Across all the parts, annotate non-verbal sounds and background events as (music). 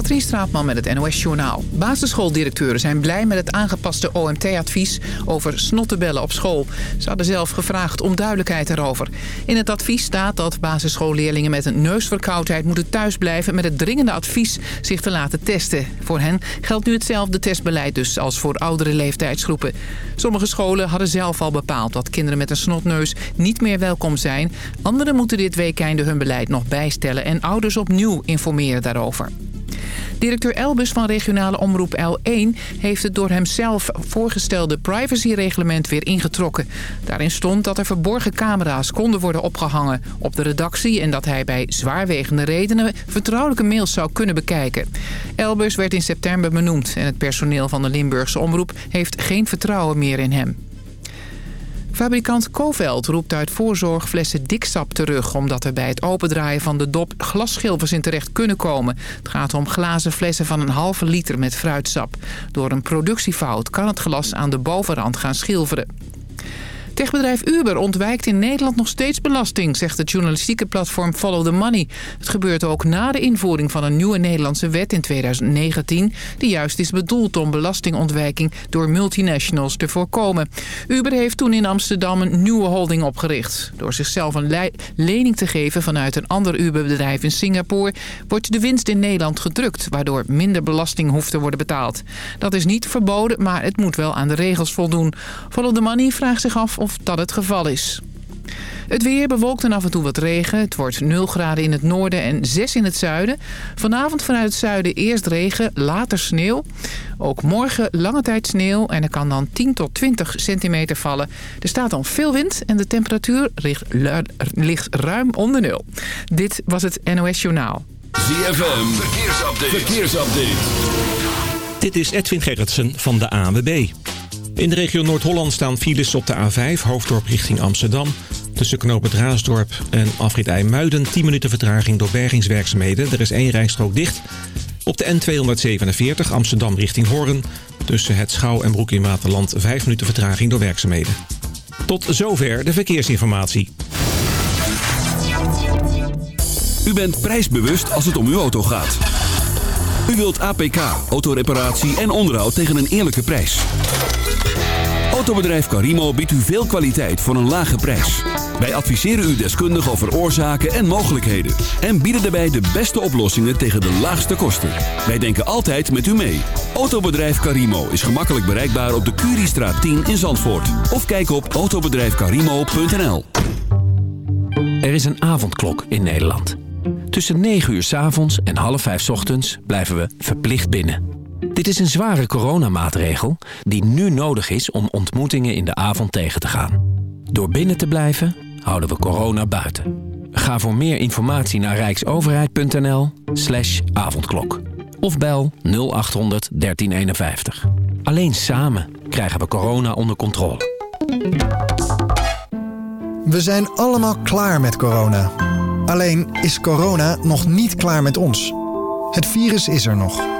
Katrien Straatman met het NOS Journaal. Basisschooldirecteuren zijn blij met het aangepaste OMT-advies over snottebellen op school. Ze hadden zelf gevraagd om duidelijkheid erover. In het advies staat dat basisschoolleerlingen met een neusverkoudheid moeten thuisblijven... met het dringende advies zich te laten testen. Voor hen geldt nu hetzelfde testbeleid dus als voor oudere leeftijdsgroepen. Sommige scholen hadden zelf al bepaald dat kinderen met een snotneus niet meer welkom zijn. Anderen moeten dit weekende hun beleid nog bijstellen en ouders opnieuw informeren daarover. Directeur Elbus van regionale omroep L1 heeft het door hemzelf voorgestelde privacyreglement weer ingetrokken. Daarin stond dat er verborgen camera's konden worden opgehangen op de redactie... en dat hij bij zwaarwegende redenen vertrouwelijke mails zou kunnen bekijken. Elbus werd in september benoemd en het personeel van de Limburgse omroep heeft geen vertrouwen meer in hem. Fabrikant Koveld roept uit voorzorg flessen diksap terug... omdat er bij het opendraaien van de dop glasschilvers in terecht kunnen komen. Het gaat om glazen flessen van een halve liter met fruitsap. Door een productiefout kan het glas aan de bovenrand gaan schilveren. Techbedrijf Uber ontwijkt in Nederland nog steeds belasting, zegt het journalistieke platform Follow the Money. Het gebeurt ook na de invoering van een nieuwe Nederlandse wet in 2019, die juist is bedoeld om belastingontwijking door multinationals te voorkomen. Uber heeft toen in Amsterdam een nieuwe holding opgericht. Door zichzelf een lening te geven vanuit een ander Uber-bedrijf in Singapore, wordt de winst in Nederland gedrukt, waardoor minder belasting hoeft te worden betaald. Dat is niet verboden, maar het moet wel aan de regels voldoen. Follow the Money vraagt zich af of dat het geval is. Het weer bewolkt en af en toe wat regen. Het wordt 0 graden in het noorden en 6 in het zuiden. Vanavond vanuit het zuiden eerst regen, later sneeuw. Ook morgen lange tijd sneeuw en er kan dan 10 tot 20 centimeter vallen. Er staat dan veel wind en de temperatuur ligt ruim onder nul. Dit was het NOS Journaal. ZFM, verkeersupdate. verkeersupdate. Dit is Edwin Gerritsen van de ANWB. In de regio Noord-Holland staan files op de A5, hoofddorp richting Amsterdam. Tussen knooppunt Raasdorp en afrit IJmuiden 10 minuten vertraging door bergingswerkzaamheden. Er is één rijstrook dicht. Op de N247 Amsterdam richting Hoorn. Tussen het Schouw en Broek in Waterland 5 minuten vertraging door werkzaamheden. Tot zover de verkeersinformatie. U bent prijsbewust als het om uw auto gaat. U wilt APK, autoreparatie en onderhoud tegen een eerlijke prijs. Autobedrijf Carimo biedt u veel kwaliteit voor een lage prijs. Wij adviseren u deskundig over oorzaken en mogelijkheden. En bieden daarbij de beste oplossingen tegen de laagste kosten. Wij denken altijd met u mee. Autobedrijf Carimo is gemakkelijk bereikbaar op de Curiestraat 10 in Zandvoort. Of kijk op autobedrijfcarimo.nl Er is een avondklok in Nederland. Tussen 9 uur s avonds en half 5 s ochtends blijven we verplicht binnen. Dit is een zware coronamaatregel die nu nodig is om ontmoetingen in de avond tegen te gaan. Door binnen te blijven houden we corona buiten. Ga voor meer informatie naar rijksoverheid.nl slash avondklok. Of bel 0800 1351. Alleen samen krijgen we corona onder controle. We zijn allemaal klaar met corona. Alleen is corona nog niet klaar met ons. Het virus is er nog.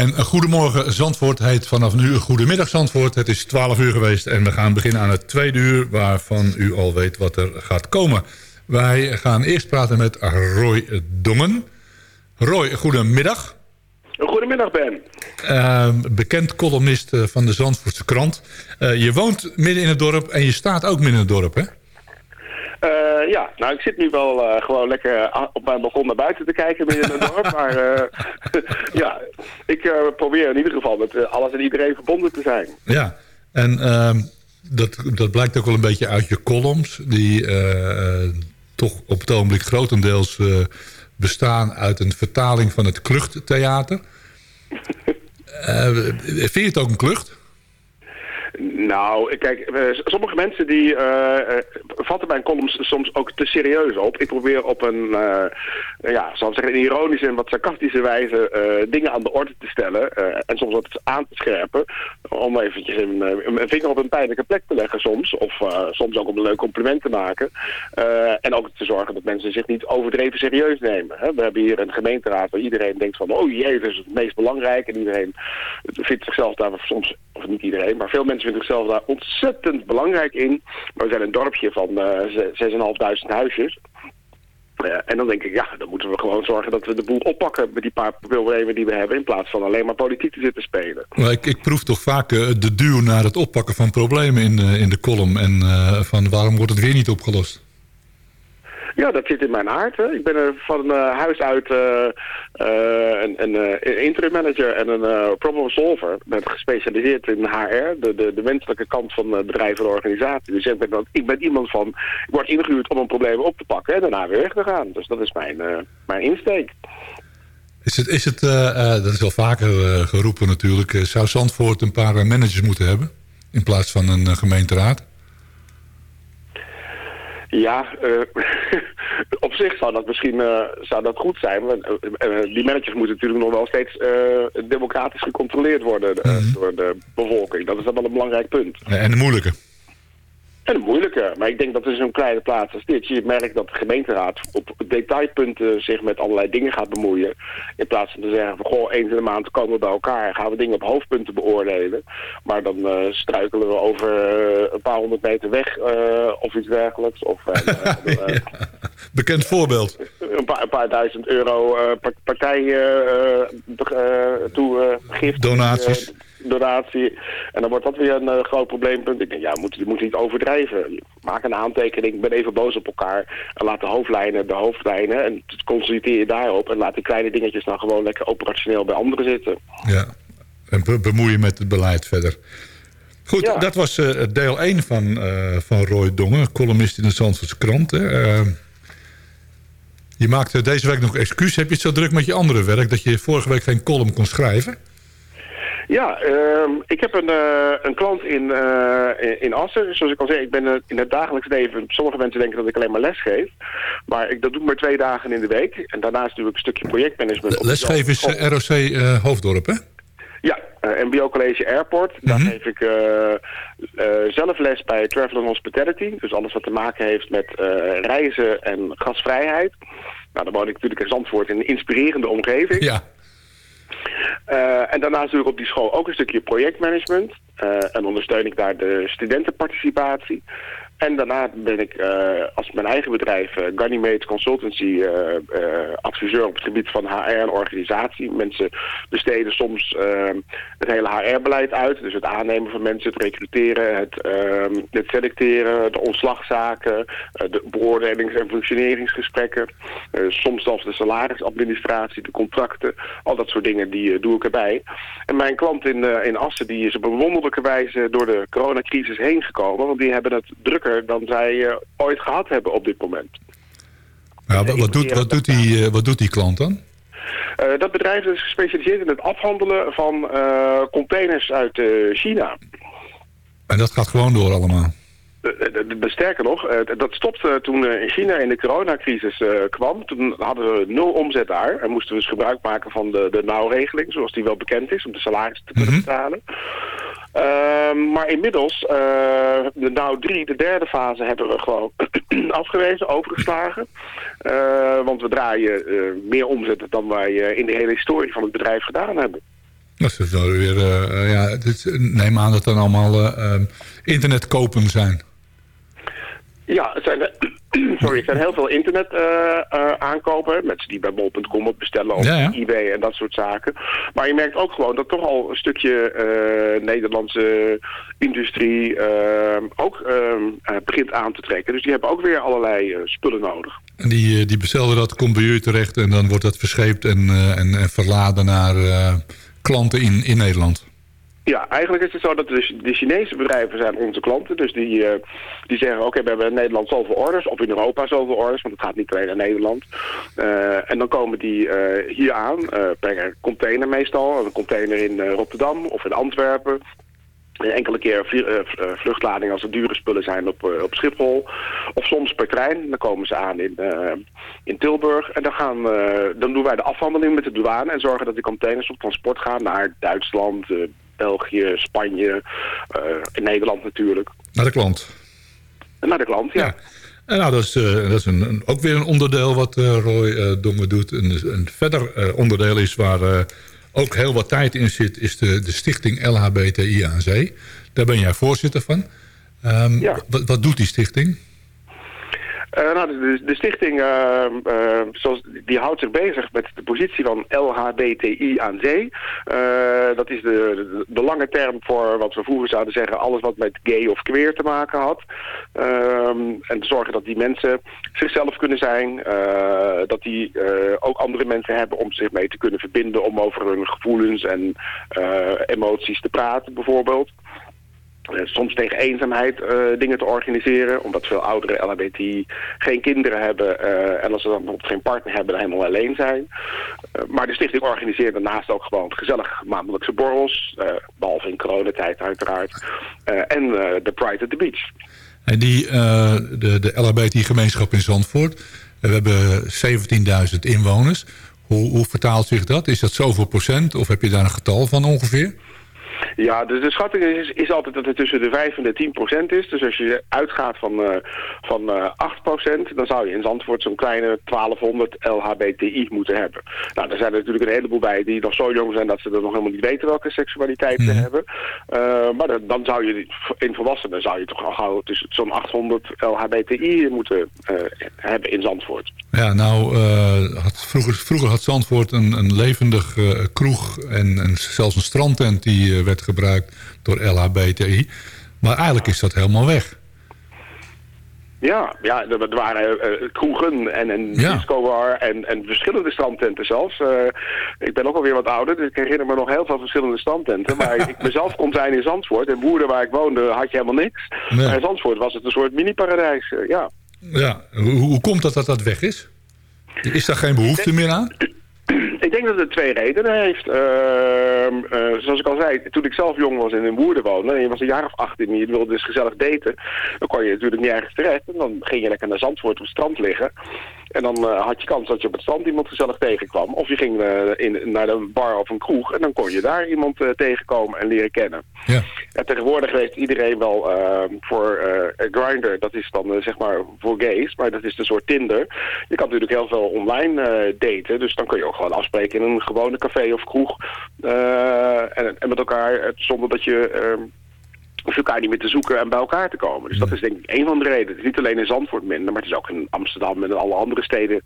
En een goedemorgen Zandvoort heet vanaf nu goedemiddag Zandvoort. Het is 12 uur geweest en we gaan beginnen aan het tweede uur... waarvan u al weet wat er gaat komen. Wij gaan eerst praten met Roy Dongen. Roy, goedemiddag. Goedemiddag Ben. Eh, bekend columnist eh, van de Zandvoortse krant. Eh, je woont midden in het dorp en je staat ook midden in het dorp, hè? Eh, ja, nou ik zit nu wel eh, gewoon lekker a- op mijn balkon naar buiten te kijken in het (laughs) dorp. maar eh, (laughs) ja, ik eh, probeer in ieder geval met eh, alles en iedereen verbonden te zijn. Ja, en ehm, dat, dat blijkt ook wel een beetje uit je columns... die eh, eh, toch op het ogenblik grotendeels eh, bestaan uit een vertaling van het Kluchttheater. (laughs) Eh vind je het ook een klucht? Nou, kijk, eh, sommige mensen die eh, eh, vatten mijn columns soms ook te serieus op. Ik probeer op een, ja, zal ik zeggen, een ironische en wat sarcastische wijze dingen aan de orde te stellen. en soms wat aan te scherpen. Om eventjes een, vinger op een pijnlijke plek te leggen soms. Of soms ook om een leuk compliment te maken. En ook te zorgen dat mensen zich niet overdreven serieus nemen. Hè. We hebben hier een gemeenteraad waar iedereen denkt van... oh jee, dat is het meest belangrijk. En iedereen vindt zichzelf daar soms... of niet iedereen, maar veel mensen vinden zichzelf daar ontzettend belangrijk in. Maar we zijn een dorpje van eh 6.500 huisjes. Eh, en dan denk ik, ja, dan moeten we gewoon zorgen dat we de boel oppakken met die paar problemen die we hebben, in plaats van alleen maar politiek te zitten spelen. Maar ik, ik proef toch vaak eh, de duw naar het oppakken van problemen in, in de column. En van waarom wordt het weer niet opgelost? Ja, dat zit in mijn aard. Hè. Ik ben er van eh, huis uit eh, eh, een, een interim manager en een problem solver. Ik ben gespecialiseerd in HR, de, de, de menselijke kant van bedrijven en organisaties. Dus ik ben, ik ben iemand van, ik word ingehuurd om een probleem op te pakken en daarna weer weg te gaan. Dus dat is mijn, mijn insteek. Is het, is het dat is wel vaker geroepen natuurlijk... zou Zandvoort een paar managers moeten hebben... in plaats van een gemeenteraad? Ja, eh, (laughs) op zich zou dat misschien eh, zou dat goed zijn. Want, eh, die managers moeten natuurlijk nog wel steeds eh, democratisch gecontroleerd worden eh, door de bevolking. Dat is dan wel een belangrijk punt. En de moeilijke. En een moeilijke. Maar ik denk dat in zo'n kleine plaats als dit... je merkt dat de gemeenteraad op detailpunten zich met allerlei dingen gaat bemoeien. In plaats van te zeggen van... goh, eens in de maand komen we bij elkaar... en gaan we dingen op hoofdpunten beoordelen. Maar dan eh, struikelen we over eh, een paar honderd meter weg... eh, of iets dergelijks. Of (laughs) Ja. Bekend voorbeeld. een, paar, een paar duizend euro par- partij eh, toe gift. Donaties. Donatie. En dan wordt dat weer een eh, groot probleempunt. Ik denk, ja, we moeten, we moeten niet overdrijven. Maak een aantekening, ben even boos op elkaar. En laat de hoofdlijnen de hoofdlijnen. En concentreer je daarop. En laat die kleine dingetjes dan gewoon lekker operationeel bij anderen zitten. Ja, en be bemoeien met het beleid verder. Goed, Ja. dat was eh, deel 1 van, eh, van Roy Dongen, columnist in de Zandvoortse krant. Eh, je maakte deze week nog excuus. Heb je het zo druk met je andere werk... dat je vorige week geen column kon schrijven? Ja, ehm, ik heb een, eh, een klant in, eh, in- in Assen. Zoals ik al zei, ik ben in het dagelijks leven... Sommige mensen denken dat ik alleen maar les geef. Maar ik, dat doe ik maar twee dagen in de week. En daarnaast doe ik een stukje projectmanagement. op Lesgeven is eh. ROC Hoofddorp, hè? Ja, MBO College Airport. Daar Mhm. geef ik eh, zelf les bij Travel and Hospitality. Dus alles wat te maken heeft met reizen en gasvrijheid. Nou, dan woon ik natuurlijk in Zandvoort in een inspirerende omgeving. Ja. Eh, en daarnaast doe ik op die school ook een stukje projectmanagement. Eh, en ondersteun ik daar de studentenparticipatie. En daarna ben ik eh, als mijn eigen bedrijf, Ganymede Consultancy, eh, adviseur op het gebied van HR en organisatie. Mensen besteden soms eh, het hele HR-beleid uit. Dus het aannemen van mensen, het recruteren, het, eh, het selecteren, de ontslagzaken, de beoordelings- en functioneringsgesprekken. soms zelfs de salarisadministratie, de contracten. Al dat soort dingen, die doe ik erbij. En mijn klant in, in Assen, die is op een wonderlijke wijze door de coronacrisis heen gekomen. Want die hebben het drukker dan zij eh, ooit gehad hebben op dit moment. ja wat, wat, doet, wat, doet die, eh, wat doet die klant dan? Eh, dat bedrijf is gespecialiseerd in het afhandelen van containers uit China. En dat gaat gewoon door allemaal. Sterker nog, dat stopte toen in China in de coronacrisis kwam. Toen hadden we nul omzet daar. En moesten we dus gebruik maken van de, de nauwregeling, zoals die wel bekend is, om de salaris te kunnen Mhm. betalen. Ehm, maar inmiddels, eh, de nou 3, de derde fase, hebben we gewoon (clears throat) afgewezen, overgeslagen. Eh, want we draaien eh, meer omzet dan wij in de hele historie van het bedrijf gedaan hebben. Dat is weer... ja, neem aan dat dan allemaal eh, ehm, internetkopen zijn. Ja, het zijn, (clears throat) sorry, het zijn heel veel internet eh, eh, aankopen. Mensen die bij bol.com wat bestellen of Ja, ja. eBay en dat soort zaken. Maar je merkt ook gewoon dat toch al een stukje eh, Nederlandse industrie eh, ook eh, eh, begint aan te trekken. Dus die hebben ook weer allerlei eh, spullen nodig. En die, eh, die bestellen dat, komt bij jullie terecht... en dan wordt dat verscheept en, eh, en, en verladen naar eh, klanten in, in Nederland. Ja, eigenlijk is het zo dat de, Chinese bedrijven zijn onze klanten. Dus die, eh, die zeggen, oké, we hebben in Nederland zoveel orders. Of in Europa zoveel orders, want het gaat niet alleen naar Nederland. Eh, en dan komen die eh, hier aan, per container meestal. Een container in Rotterdam of in Antwerpen. Enkele keer vlie- eh, v- eh, vluchtlading als er dure spullen zijn op, op Schiphol. Of soms per trein. Dan komen ze aan in, in Tilburg. En dan, gaan, dan doen wij de afhandeling met de douane. En zorgen dat die containers op transport gaan naar Duitsland, België, Spanje. eh, in Nederland natuurlijk. Naar de klant. Naar de klant, ja. Ja. En nou, dat is, eh, dat is een, een- ook weer een onderdeel wat eh, Roy Dongen doet. Een, een verder onderdeel is waar ook heel wat tijd in zit... is de, de stichting LHBTI aan Zee. Daar ben jij voorzitter van. Ehm, Ja. wat, wat doet die stichting? Eh, nou, de, stichting eh, eh, zoals, die houdt zich bezig met de positie van LHBTI aan zee. Dat is de, de, de lange term voor wat we vroeger zouden zeggen... alles wat met gay of queer te maken had. Ehm, en te zorgen dat die mensen zichzelf kunnen zijn. dat die ook andere mensen hebben om zich mee te kunnen verbinden... om over hun gevoelens en emoties te praten bijvoorbeeld. Eh, soms tegen eenzaamheid eh, dingen te organiseren. Omdat veel ouderen LHBT geen kinderen hebben. eh, en als ze dan bijvoorbeeld geen partner hebben, dan helemaal alleen zijn. Maar de stichting organiseert daarnaast ook gewoon gezellig maandelijkse borrels. eh, behalve in coronatijd uiteraard. En de Pride at the Beach. En die, eh, de, de LHBTI-gemeenschap in Zandvoort. we hebben 17.000 inwoners. Hoe, hoe vertaalt zich dat? Is dat zoveel procent? Of heb je daar een getal van ongeveer? Ja, dus de schatting is, is altijd dat het tussen de 5 en de 10 procent is. Dus als je uitgaat van, eh, van eh 8 procent, dan zou je in Zandvoort zo'n kleine 1200 LHBTI moeten hebben. Nou, er zijn er natuurlijk een heleboel bij die nog zo jong zijn dat ze er nog helemaal niet weten welke seksualiteit ze hebben. Eh, maar dan, dan zou je, in volwassenen zou je toch al gauw tussen zo'n 800 LHBTI moeten hebben in Zandvoort. Ja, nou, eh, had, vroeger, vroeger had Zandvoort een, een levendig eh, kroeg en, en zelfs een strandtent die eh, werd gebruikt door LHBTI. Maar eigenlijk is dat helemaal weg. Ja, ja er, waren kroegen en een Ja. discobar en, en verschillende strandtenten zelfs. Ik ben ook alweer wat ouder, dus ik herinner me nog heel veel verschillende strandtenten. Maar (laughs) ik mezelf kon zijn in Zandvoort. En Woerden, waar ik woonde, had je helemaal niks. Nee. Maar in Zandvoort was het een soort mini-paradijs, ja. Ja, hoe, hoe komt dat dat dat weg is? Is daar geen behoefte meer aan? Ik denk dat het twee redenen heeft. Ehm, eh, zoals ik al zei, toen ik zelf jong was en in Woerden woonde... en je was een jaar of 18 en je wilde dus gezellig daten... dan kon je natuurlijk niet ergens terecht. En dan ging je lekker naar Zandvoort op het strand liggen. En dan eh, had je kans dat je op het strand iemand gezellig tegenkwam. Of je ging eh, in, naar de bar of een kroeg... en dan kon je daar iemand eh, tegenkomen en leren kennen. Ja. En tegenwoordig weet iedereen wel ehm, voor Grindr, dat is dan zeg maar voor gays, maar dat is een soort Tinder. Je kan natuurlijk heel veel online daten, dus dan kun je ook gewoon afspreken in een gewone café of kroeg. en, en met elkaar, zonder dat je... ehm, hoef je elkaar niet meer te zoeken en bij elkaar te komen. Dus dat is denk ik een van de redenen. Het is niet alleen in Zandvoort minder, maar het is ook in Amsterdam en in alle andere steden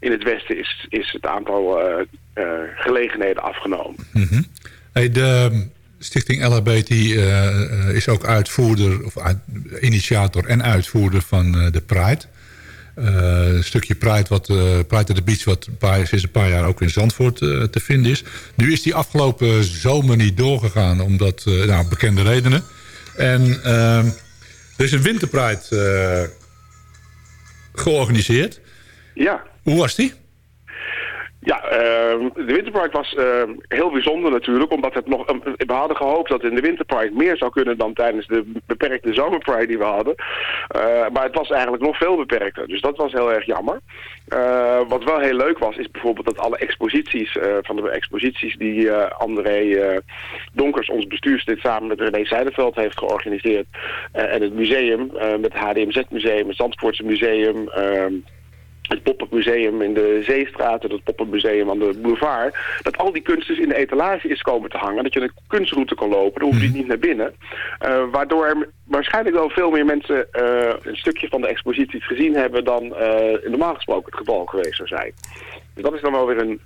in het westen is, is het aantal eh, eh, gelegenheden afgenomen. Mhm. Hey, de stichting LHBT eh, eh, is ook uitvoerder, of initiator en uitvoerder van de Pride. Een stukje Pride, wat, Pride at the Beach, wat een paar, sinds een paar jaar ook in Zandvoort te vinden is. Nu is die afgelopen zomer niet doorgegaan, omdat nou, bekende redenen. En ehm, er is een winterpride eh, georganiseerd. Ja. Hoe was die? Ja, ehm, de Winterpride was ehm, heel bijzonder natuurlijk, omdat het nog, ehm, we hadden gehoopt dat in de Winterpride meer zou kunnen dan tijdens de beperkte Zomerpride die we hadden. Eh, maar het was eigenlijk nog veel beperkter, dus dat was heel erg jammer. Eh, wat wel heel leuk was, is bijvoorbeeld dat alle exposities, eh, van de exposities die André Donkers, ons bestuurslid, samen met René Zijderveld heeft georganiseerd. en het museum, met het HDMZ Museum, het Zandvoortse Museum... het pop-up museum in de Zeestraat en het pop-up museum aan de boulevard, dat al die kunst dus in de etalage is komen te hangen. Dat je een kunstroute kan lopen, dan hoef je niet naar binnen. Eh, waardoor er waarschijnlijk wel veel meer mensen eh, een stukje van de exposities gezien hebben dan eh, normaal gesproken het geval geweest zou zijn. Dus dat is dan wel weer een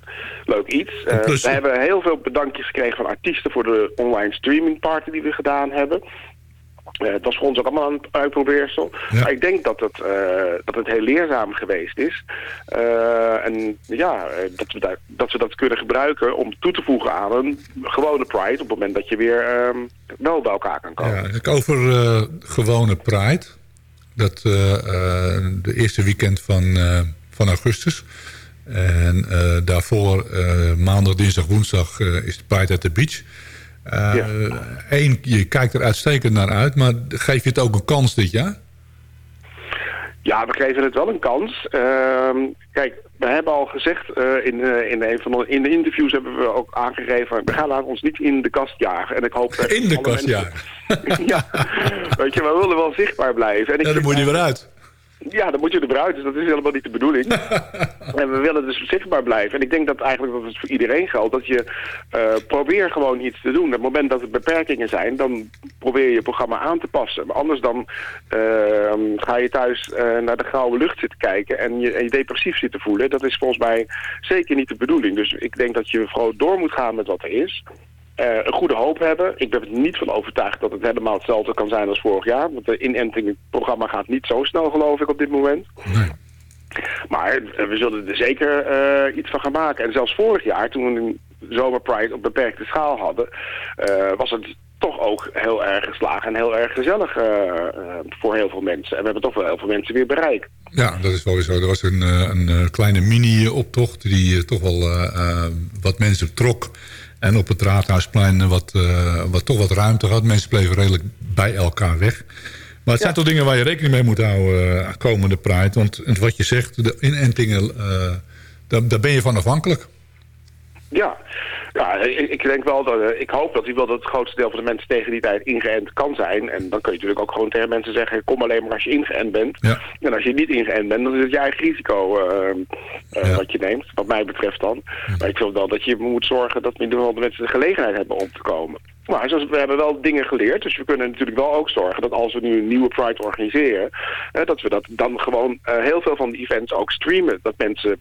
leuk iets. We hebben heel veel bedankjes gekregen van artiesten voor de online streaming party die we gedaan hebben. Eh, het was voor ons ook allemaal een uitprobeersel. Ja. Maar ik denk dat het, eh, dat het heel leerzaam geweest is. Eh, en ja, dat we, daar, dat we dat kunnen gebruiken om toe te voegen aan een gewone Pride... op het moment dat je weer ehm, wel bij elkaar kan komen. Ja, over gewone Pride. Dat de eerste weekend van, van augustus. En daarvoor maandag, dinsdag, woensdag is de Pride at the Beach. Eh, Ja. Eén, je kijkt er uitstekend naar uit, maar geef je het ook een kans dit jaar? Ja, we geven het wel een kans. Ehm, kijk, we hebben al gezegd eh, in, eh, in een van de, in de interviews hebben we ook aangegeven... we gaan laten ons niet in de kast jagen. En ik hoop dat In de kast, mensen- (laughs) ja. weet je, we willen wel zichtbaar blijven. En ik Ja, dan moet je weer uit. Ja, dan moet je eruit, dus dat is helemaal niet de bedoeling. (laughs) en we willen dus zichtbaar blijven. En ik denk dat eigenlijk dat het voor iedereen geldt. Dat je eh probeer gewoon iets te doen. Op het moment dat er beperkingen zijn, dan probeer je je programma aan te passen. Maar anders dan eh, ga je thuis eh, naar de grauwe lucht zitten kijken en je, en je depressief zitten voelen. Dat is volgens mij zeker niet de bedoeling. Dus ik denk dat je gewoon door moet gaan met wat er is. Eh, een goede hoop hebben. Ik ben er niet van overtuigd dat het helemaal hetzelfde kan zijn als vorig jaar. Want het inentingprogramma gaat niet zo snel, geloof ik, op dit moment. Maar eh, we zullen er zeker eh, iets van gaan maken. En zelfs vorig jaar, toen we een zomerpride op beperkte schaal hadden... was het toch ook heel erg geslagen en heel erg gezellig voor heel veel mensen. En we hebben toch wel heel veel mensen weer bereikt. Ja, dat is wel weer zo. Er was een, een kleine mini-optocht die toch wel wat mensen trok. En op het Raadhuisplein eh, wat, eh, wat toch wat ruimte had. Mensen bleven redelijk bij elkaar weg. Maar het zijn toch dingen waar je rekening mee moet houden uh, komende Pride. Want wat je zegt, de inentingen, daar, daar ben je van afhankelijk. Ja, ja ik, ik denk wel dat, ik hoop dat, wel dat het grootste deel van de mensen tegen die tijd ingeënt kan zijn. En dan kun je natuurlijk ook gewoon tegen mensen zeggen, kom alleen maar als je ingeënt bent. Ja. En als je niet ingeënt bent, dan is het je eigen risico uh, uh, ja. wat je neemt, wat mij betreft dan. Ja. Maar ik vind wel dat je moet zorgen dat in ieder geval de mensen de gelegenheid hebben om te komen. Maar zoals, we hebben wel dingen geleerd, dus we kunnen natuurlijk wel ook zorgen dat als we nu een nieuwe Pride organiseren, dat we dat dan gewoon heel veel van de events ook streamen. Dat mensen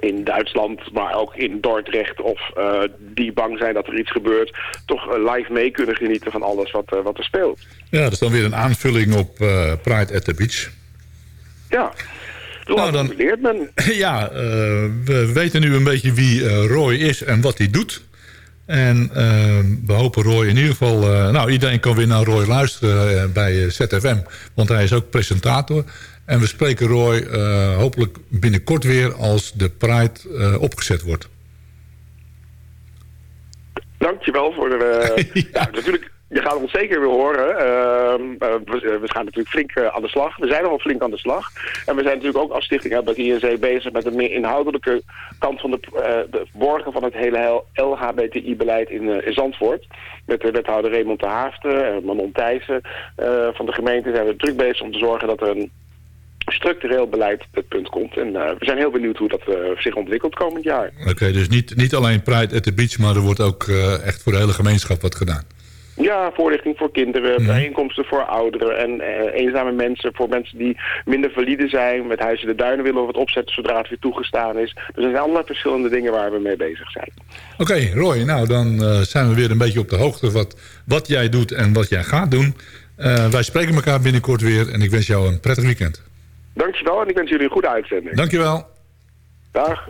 in Duitsland, maar ook in Dordrecht of uh, die bang zijn dat er iets gebeurt, toch uh, live mee kunnen genieten van alles wat, uh, wat er speelt. Ja, dat is dan weer een aanvulling op Pride at the Beach. Ja, nou, dan leert men. (laughs) Ja, we weten nu een beetje wie Roy is en wat hij doet. En we hopen Roy in ieder geval... nou, iedereen kan weer naar Roy luisteren bij ZFM, want hij is ook presentator. En we spreken Roy uh, hopelijk binnenkort weer als de Pride uh, opgezet wordt. Dankjewel voor de... Ja. (laughs) ja. natuurlijk, je gaat ons zeker weer horen. Ehm, we, we, gaan natuurlijk flink aan de slag. We zijn al flink aan de slag. En we zijn natuurlijk ook als stichting bij INC bezig met een meer inhoudelijke kant van de, de borgen van het hele LHBTI-beleid in, in Zandvoort. Met de wethouder Raymond de Haafden en Manon Thijssen van de gemeente zijn we druk bezig om te zorgen dat er een structureel beleid het punt komt. En uh, we zijn heel benieuwd hoe dat uh, zich ontwikkelt komend jaar. Oké, dus niet, niet alleen Pride at the Beach, maar er wordt ook echt voor de hele gemeenschap wat gedaan. Ja, voorlichting voor kinderen, mm. bijeenkomsten voor ouderen en eenzame mensen, voor mensen die minder valide zijn, met Huizen de Duinen willen of wat opzetten zodra het weer toegestaan is. Dus er zijn allerlei verschillende dingen waar we mee bezig zijn. Oké, Roy, nou dan zijn we weer een beetje op de hoogte wat, wat jij doet en wat jij gaat doen. wij spreken elkaar binnenkort weer en ik wens jou een prettig weekend. Dankjewel en ik wens jullie een goede uitzending. Dankjewel. Dag.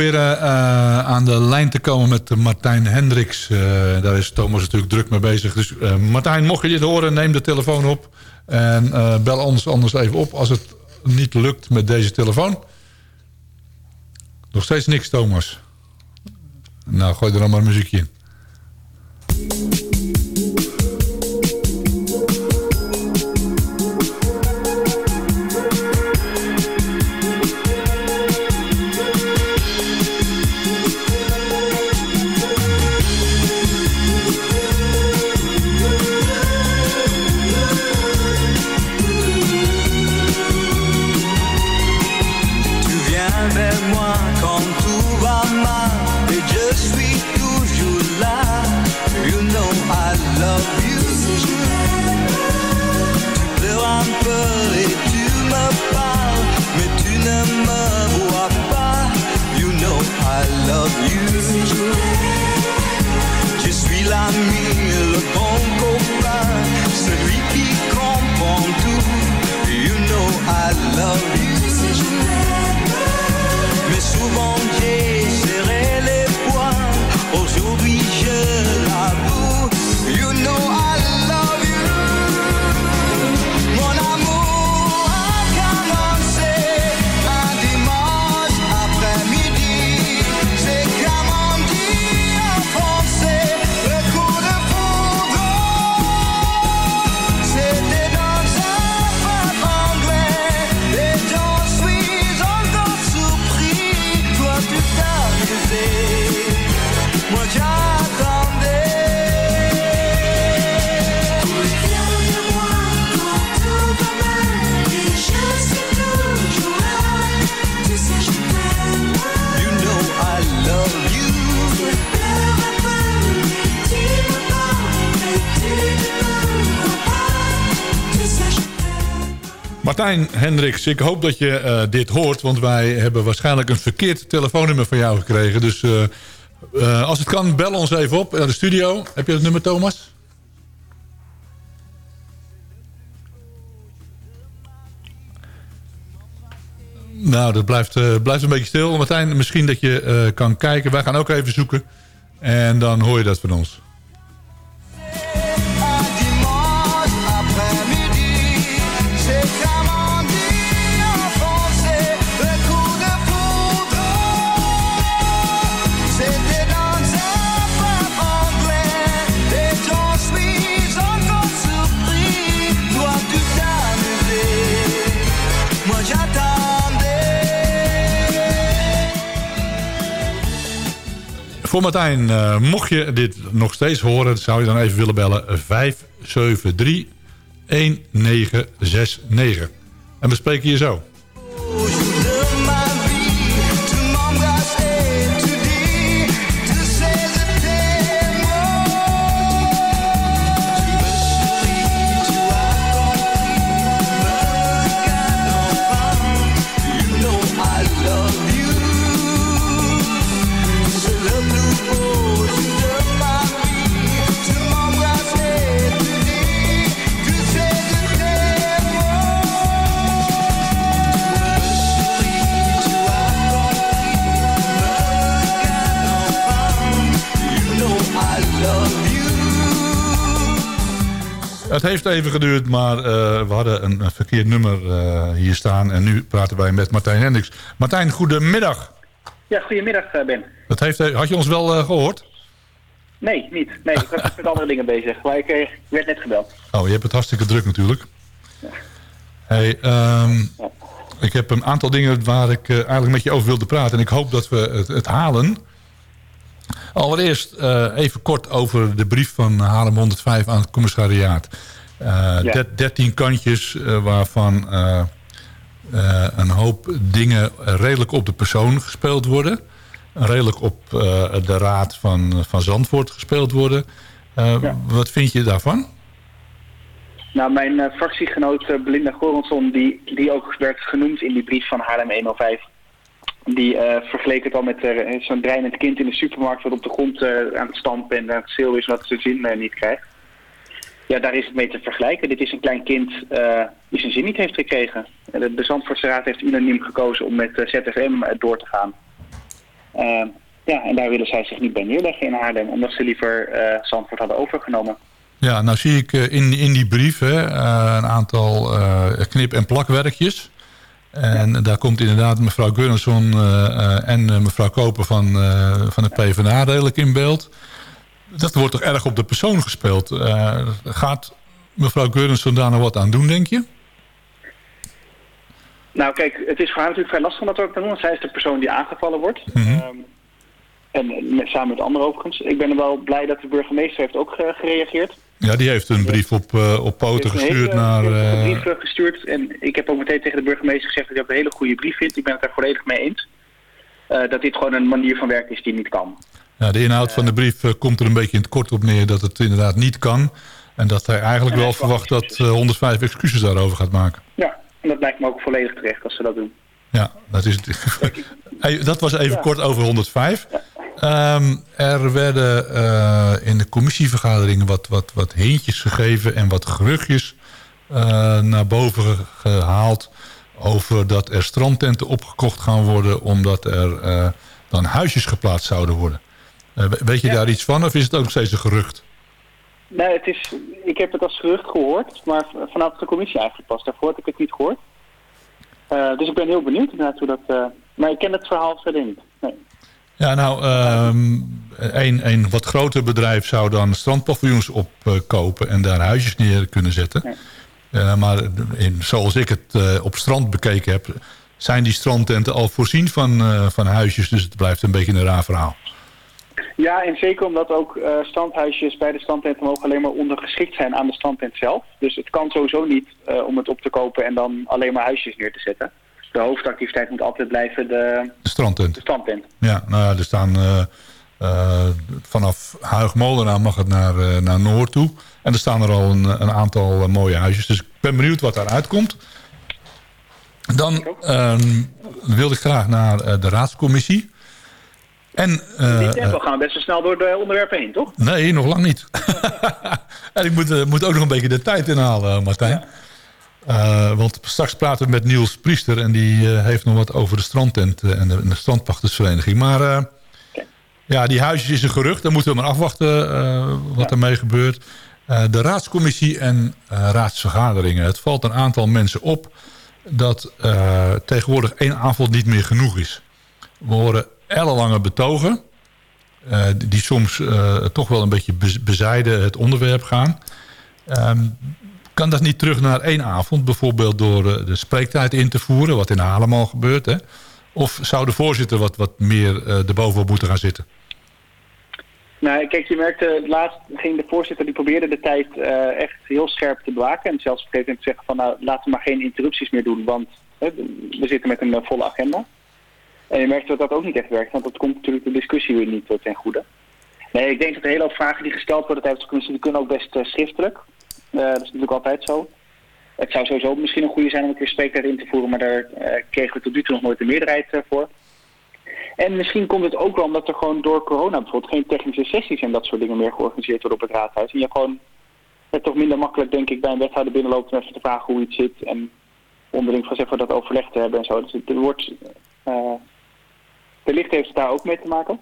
Proberen uh, aan de lijn te komen met Martijn Hendricks. Uh, daar is Thomas natuurlijk druk mee bezig. Dus uh, Martijn, mocht je dit horen, neem de telefoon op. En bel ons anders even op als het niet lukt met deze telefoon. Nog steeds niks, Thomas. Nou, gooi er dan maar muziekje in. Hendricks, ik hoop dat je eh, dit hoort... want wij hebben waarschijnlijk een verkeerd telefoonnummer van jou gekregen. Dus eh, eh, als het kan, bel ons even op naar de studio. Heb je het nummer, Thomas? Nou, dat blijft, blijft een beetje stil. Martijn, misschien dat je kan kijken. Wij gaan ook even zoeken. En dan hoor je dat van ons. Voor Martijn, eh, mocht je dit nog steeds horen... zou je dan even willen bellen 573 1969. En we spreken je zo. Het heeft even geduurd, maar uh, we hadden een, een verkeerd nummer uh, hier staan. En nu praten wij met Martijn Hendricks. Martijn, goedemiddag. Ja, goedemiddag Ben. Dat heeft, had je ons wel uh, gehoord? Nee, niet. Nee, ik was met andere dingen bezig. Maar ik werd net gebeld. Oh, je hebt het hartstikke druk natuurlijk. Ja. Hey, um, ik heb een aantal dingen waar ik eigenlijk met je over wilde praten. En ik hoop dat we het, het halen. Allereerst uh, even kort over de brief van Haarlem 105 aan het commissariaat. Uh, ja. 13 kantjes uh, waarvan een hoop dingen redelijk op de persoon gespeeld worden. Redelijk op de raad van, van Zandvoort gespeeld worden. Ja. Wat vind je daarvan? Nou, mijn fractiegenoot Belinda Goronson, die, die ook werd genoemd in die brief van Haarlem 105... Die uh, vergeleek het al met uh, zo'n dreinend kind in de supermarkt... wat op de grond uh, aan het stampen en aan het schreeuwen is wat zijn zin niet krijgt. Ja, daar is het mee te vergelijken. Dit is een klein kind die zijn zin niet heeft gekregen. De, de Zandvoortse Raad heeft unaniem gekozen om met ZFM door te gaan. ja, en daar willen zij zich niet bij neerleggen in Haarlem... omdat ze liever Zandvoort hadden overgenomen. Ja, nou zie ik in, in die brief hè, een aantal knip- en plakwerkjes... En daar komt inderdaad mevrouw Gunnarsson uh, en uh, mevrouw Koper van, van de PvdA redelijk in beeld. Dat wordt toch erg op de persoon gespeeld. gaat mevrouw Gunnarsson daar nog wat aan doen, denk je? Nou kijk, het is voor haar natuurlijk vrij lastig om dat ook te doen. Want zij is de persoon die aangevallen wordt. Mm -hmm. um, en met, samen met anderen overigens. Ik ben wel blij dat de burgemeester heeft ook gereageerd. Ja, die heeft een brief op, uh, op poten gestuurd naar... Uh... een brief gestuurd en ik heb ook meteen tegen de burgemeester gezegd dat ik dat een hele goede brief vind. Ik ben het daar volledig mee eens. Uh, dat dit gewoon een manier van werken is die niet kan. Ja, de inhoud van de brief komt er een beetje in het kort op neer dat het inderdaad niet kan. En dat hij eigenlijk wel verwacht dat 105 excuses daarover gaat maken. Ja, en dat lijkt me ook volledig terecht als ze dat doen. Ja, dat, is (laughs) dat was even ja. kort over 105. Ja. Um, er werden uh, in de commissievergaderingen wat, wat, wat hintjes gegeven... en wat geruchtjes uh, naar boven gehaald... over dat er strandtenten opgekocht gaan worden... omdat er uh, dan huisjes geplaatst zouden worden. weet je ja. daar iets van of is het ook nog steeds een gerucht? Nee, het is, ik heb het als gerucht gehoord... maar vanaf de commissie eigenlijk pas. Daarvoor heb ik het niet gehoord. Dus ik ben heel benieuwd inderdaad hoe dat... maar ik ken het verhaal verder niet. Nee. Ja, nou, um, een, een wat groter bedrijf zou dan strandpaviljoens opkopen en daar huisjes neer kunnen zetten. Uh, maar in, zoals ik het op strand bekeken heb, zijn die strandtenten al voorzien van, van huisjes. Dus het blijft een beetje een raar verhaal. Ja, en zeker omdat ook strandhuisjes bij de strandtenten mogen alleen maar ondergeschikt zijn aan de strandtent zelf. Dus het kan sowieso niet om het op te kopen en dan alleen maar huisjes neer te zetten de hoofdactiviteit moet altijd blijven de, de strandtent. De strandtent. Ja, nou ja, er staan uh, uh, vanaf Huigmolenaar mag het naar, uh, naar Noord toe. En er staan er al een, een aantal mooie huisjes. Dus ik ben benieuwd wat daaruit komt. Dan ehm, wil ik graag naar eh, de raadscommissie. En, In dit tempo gaan we best wel snel door de onderwerpen heen, toch? Nee, nog lang niet. (laughs) en ik moet, uh, moet ook nog een beetje de tijd inhalen, Martijn. Ja. want straks praten we met Niels Priester... en die heeft nog wat over de strandtent en de, de strandpachtersvereniging. Maar ja, die huisjes is een gerucht. Dan moeten we maar afwachten wat ja. ermee gebeurt. de raadscommissie en raadsvergaderingen. Het valt een aantal mensen op dat uh, tegenwoordig één avond niet meer genoeg is. We horen ellenlange betogen... Uh, die soms uh, toch wel een beetje bezijden het onderwerp gaan. Um, kan dat niet terug naar één avond? Bijvoorbeeld door de spreektijd in te voeren... wat in Haarlem al gebeurt. Hè? Of zou de voorzitter wat, wat meer erbovenop moeten gaan zitten? Nou, kijk, je merkte, laatst ging de voorzitter, die probeerde de tijd echt heel scherp te bewaken. En zelfs op een gegeven moment zeggen van, nou, laten we maar geen interrupties meer doen, want we zitten met een volle agenda. En je merkte dat dat ook niet echt werkt, want dat komt natuurlijk de discussie weer niet uh, ten goede. Nee, ik denk dat de hele hoop vragen die gesteld worden tijdens de commissie, die kunnen ook best schriftelijk. dat is natuurlijk altijd zo. Het zou sowieso misschien een goede zijn om een keer spreektijd in te voeren, maar daar kregen we tot nu toe nog nooit de meerderheid voor. En misschien komt het ook wel omdat er gewoon door corona bijvoorbeeld geen technische sessies en dat soort dingen meer georganiseerd worden op het raadhuis. En je gewoon het toch minder makkelijk, denk ik, bij een wethouder binnenloopt om even te vragen hoe iets zit. En onderling van zeggen dat overleg te hebben en zo. Dus er wordt, wellicht heeft het daar ook mee te maken.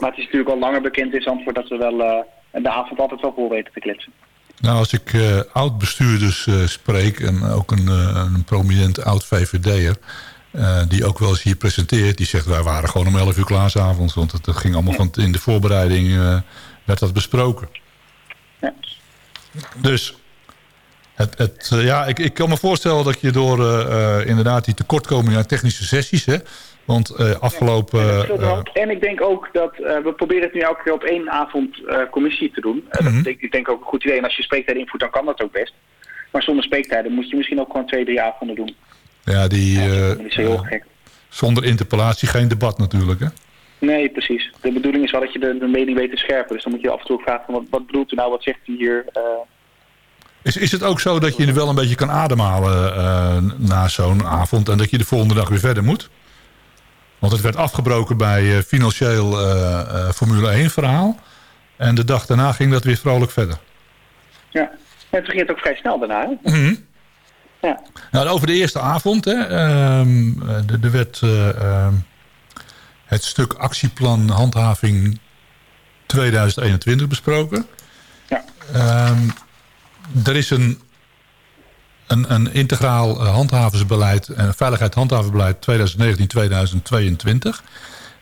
Maar het is natuurlijk al langer bekend in Zandvoort dat we wel uh, de avond altijd wel vol weten te kletsen. Nou, als ik uh, oud-bestuurders uh, spreek en ook een, een prominent oud-VVD'er... Die ook wel eens hier presenteert. Die zegt, wij waren gewoon om 11 uur klaar s'avonds. Want het, ging allemaal van in de voorbereiding werd dat besproken. Ja. Dus, het, het, ja, ik, ik kan me voorstellen dat je door inderdaad die tekortkoming aan technische sessies... Hè, want afgelopen... Ja, en ik denk ook dat we proberen het nu elke keer op één avond commissie te doen. Mm -hmm. dat denk, ik denk ook een goed idee. En als je spreektijden invoert, dan kan dat ook best. Maar zonder spreektijden moet je misschien ook gewoon twee, drie avonden doen. Ja, die, ja, dat is heel gek. Zonder interpellatie geen debat natuurlijk, hè? Nee, precies. De bedoeling is wel dat je de, de mening weet te scherpen. Dus dan moet je af en toe ook vragen, van, wat, wat bedoelt u nou, wat zegt u hier? Is, is het ook zo dat je er wel een beetje kan ademhalen na zo'n avond... en dat je de volgende dag weer verder moet? Want het werd afgebroken bij financieel Formule 1 verhaal. En de dag daarna ging dat weer vrolijk verder. Ja, en het begint ook vrij snel daarna, hè? Mm -hmm. Ja. Nou, over de eerste avond. Hè, um, er werd uh, uh, het stuk actieplan handhaving 2021 besproken. Ja. Um, er is een, een, integraal handhavingsbeleid en veiligheid handhavenbeleid 2019-2022.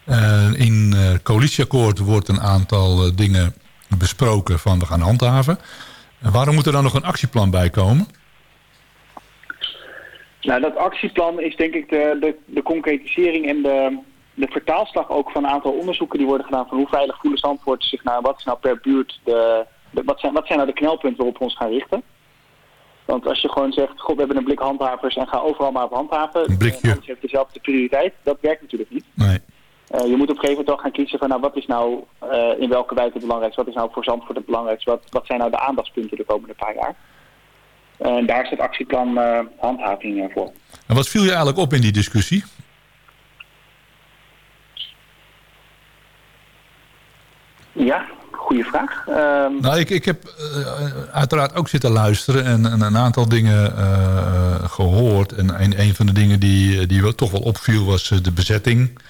Uh, in coalitieakkoord wordt een aantal dingen besproken van we gaan handhaven. En waarom moet er dan nog een actieplan bij komen? Nou, dat actieplan is denk ik de, de, de concretisering en de, de vertaalslag ook van een aantal onderzoeken die worden gedaan van hoe veilig voelen Zandvoort zich naar wat is nou per buurt de, de, wat, zijn, wat zijn nou de knelpunten waarop we ons gaan richten. Want als je gewoon zegt, god we hebben een blik handhavers en ga overal maar op handhaven. Een blikje. En heeft dezelfde prioriteit. Dat werkt natuurlijk niet. Nee. Uh, je moet op een gegeven moment wel gaan kiezen van nou wat is nou uh, in welke wijk het belangrijkste, wat is nou voor Zandvoort het belangrijkste, wat, wat zijn nou de aandachtspunten de komende paar jaar. En daar is het actieplan uh, handhaving voor. En wat viel je eigenlijk op in die discussie? Ja, goede vraag. Um... Nou, ik, ik heb uh, uiteraard ook zitten luisteren en, en een aantal dingen uh, gehoord. En een, een van de dingen die, die toch wel opviel was de bezetting.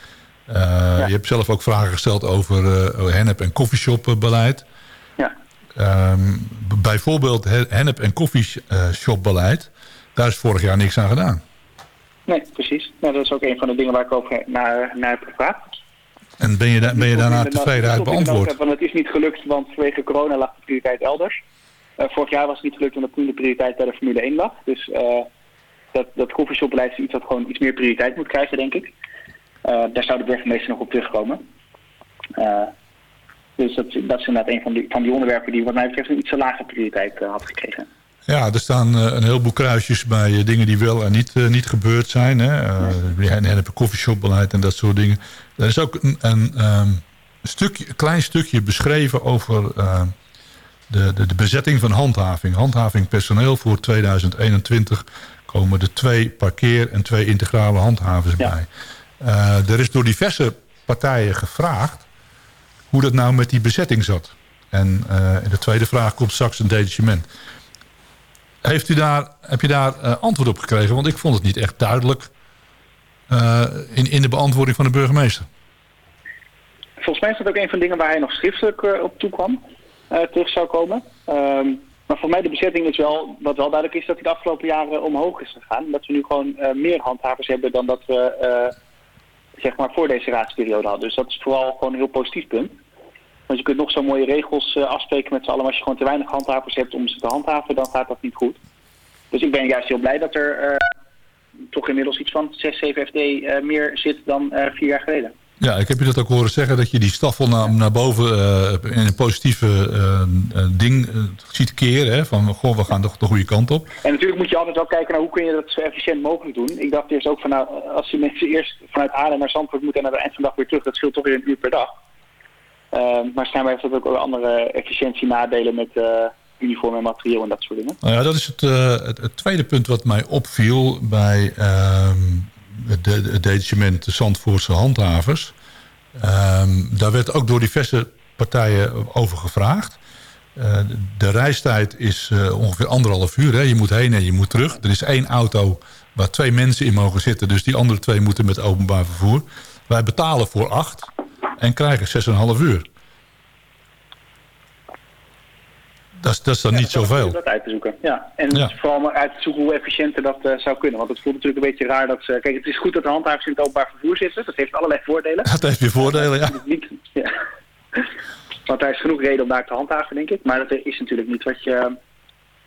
Ja. Je hebt zelf ook vragen gesteld over hennep- en koffieshopbeleid. Ja. Um, bijvoorbeeld hennep- en koffieshopbeleid. Daar is vorig jaar niks aan gedaan. Nee, precies. Nou, dat is ook een van de dingen waar ik over naar, naar heb gevraagd. En ben je, da ben je daarna tevreden uit beantwoord? Want het is niet gelukt, want vanwege corona lag de prioriteit elders. Uh, vorig jaar was het niet gelukt omdat toen de prioriteit bij de Formule 1 lag. Dus uh, dat, dat is iets wat gewoon iets meer prioriteit moet krijgen, denk ik. Uh, daar zou de burgemeester nog op terugkomen. dus dat, dat is inderdaad een van die, van die onderwerpen die wat mij betreft een iets te lage prioriteit had gekregen. Ja, er staan uh, een heleboel kruisjes bij uh, dingen die wel en niet, uh, niet gebeurd zijn. Hè. Uh, en hebben koffieshopbeleid en dat soort dingen. Er is ook een, een, um, stukje, een klein stukje beschreven over de, de, de bezetting van handhaving. Handhaving personeel voor 2021 komen er twee parkeer- en twee integrale handhavers Ja. bij. Eh, er is door diverse partijen gevraagd hoe dat nou met die bezetting zat. En eh, in de tweede vraag komt straks een detachement. Heeft u daar, heb je daar eh, antwoord op gekregen? Want ik vond het niet echt duidelijk eh, in, in de beantwoording van de burgemeester. Volgens mij is dat ook een van de dingen waar hij nog schriftelijk eh, op toekwam, eh terug zou komen. Ehm, maar voor mij de bezetting is wel, wat wel duidelijk is, dat die de afgelopen jaren omhoog is gegaan. Dat we nu gewoon meer handhavers hebben dan dat we zeg maar voor deze raadsperiode hadden. Dus dat is vooral gewoon een heel positief punt. Want je kunt nog zo mooie regels eh, afspreken met z'n allen. maar Als je gewoon te weinig handhavers hebt om ze te handhaven, dan gaat dat niet goed. Dus ik ben juist heel blij dat er eh, toch inmiddels iets van 6, 7 FD meer zit dan eh, vier jaar geleden. Ja, ik heb je dat ook horen zeggen, dat je die staffel naar, naar boven in een positieve ding ziet keren. Hè, van, goh, we gaan toch de goede kant op. En natuurlijk moet je altijd wel kijken naar hoe kun je dat zo efficiënt mogelijk doen. Ik dacht eerst ook van nou, als die mensen eerst vanuit Haarlem naar Zandvoort moeten en aan het eind van de dag weer terug, dat scheelt toch weer een uur per dag. Ehm, maar schijnbaar heeft dat ook andere efficiëntie-nadelen met eh, uniform en materieel en dat soort dingen. Nou ja, dat is het, eh, het, tweede punt wat mij opviel bij ehm, het, de- het detachement de Zandvoortse handhavers. Ehm, daar werd ook door diverse partijen over gevraagd. Eh, de reistijd is ongeveer anderhalf uur. Hè. Je moet heen en je moet terug. Er is één auto waar twee mensen in mogen zitten. Dus die andere twee moeten met openbaar vervoer. Wij betalen voor acht en krijgen 6,5 uur. Dat is, dat is dan niet Ja, dat is zoveel. om dat uit te zoeken. Ja. En Ja. Dat heeft weer voordelen, ja. (laughs) Niet, ja. Want daar is genoeg reden om daar te handhaven, denk ik. Maar dat is natuurlijk niet wat je...